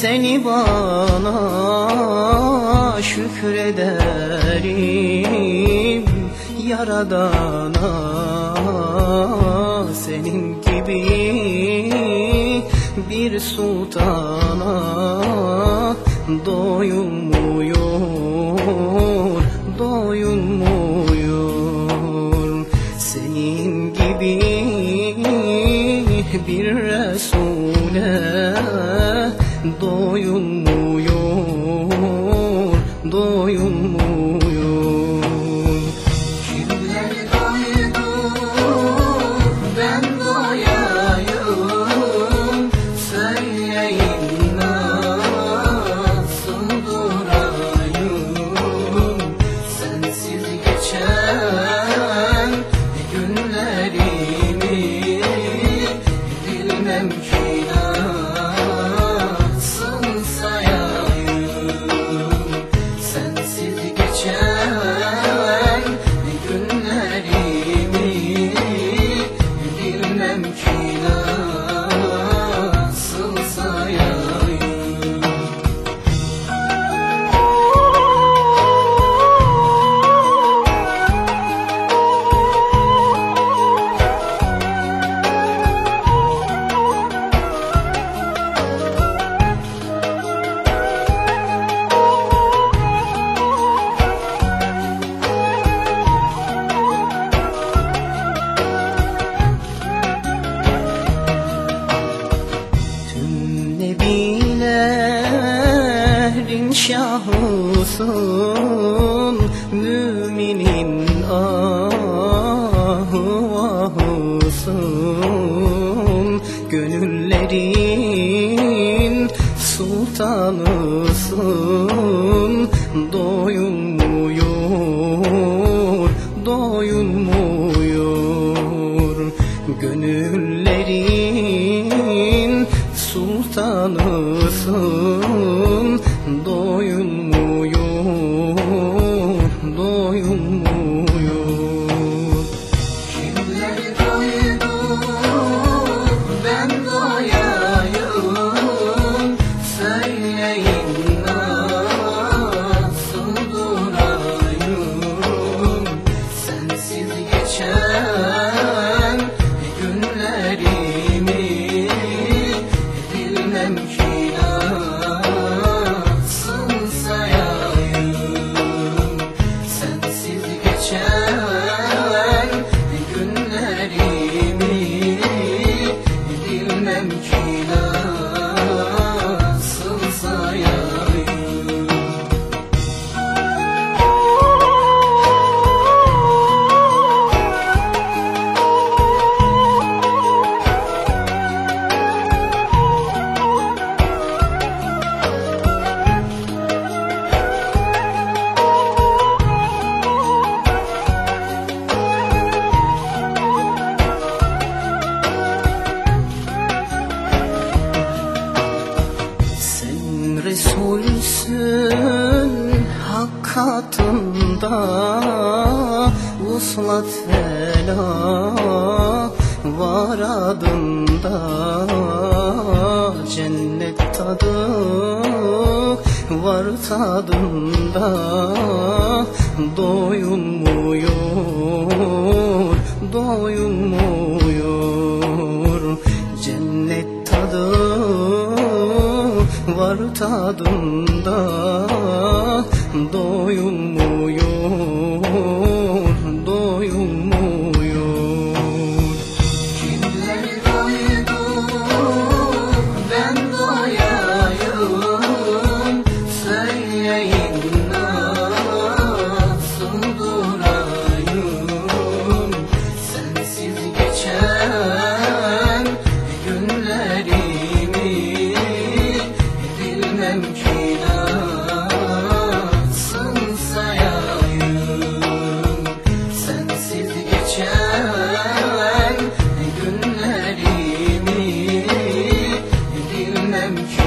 seni bana şükrederim. Yaradana senin gibi bir sultana doyulmuyor doyulmuyor senin gibi bir resul doyulmuyor Kimler doydu, ben doyayım. Söyleyin nasıl durayım? Sensiz geçen günlerimi Bilmem ki şahısın Müminin ahı vahısın Gönüllerin sultanısın Doyulmuyor, hak katında Vuslat fela var adında Cennet tadı var tadında Doyulmuyor, doyulmuyor Cennet tadı var tadında doyulmuyor doyulmuyor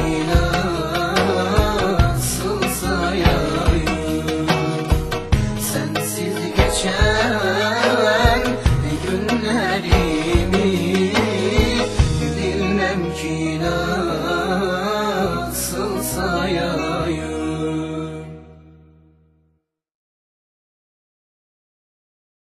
إله